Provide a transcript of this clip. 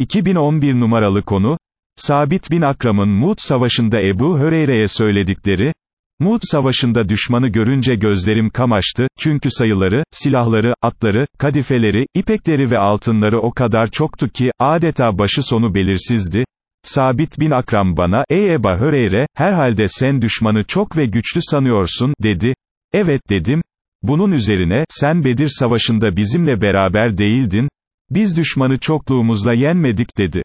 2011 numaralı konu, Sabit bin Akram'ın Mut Savaşı'nda Ebu Höreyre'ye söyledikleri, Mut Savaşı'nda düşmanı görünce gözlerim kamaştı, çünkü sayıları, silahları, atları, kadifeleri, ipekleri ve altınları o kadar çoktu ki, adeta başı sonu belirsizdi. Sabit bin Akram bana, ey Eba Höreyre, herhalde sen düşmanı çok ve güçlü sanıyorsun, dedi. Evet dedim. Bunun üzerine, sen Bedir Savaşı'nda bizimle beraber değildin, biz düşmanı çokluğumuzla yenmedik dedi.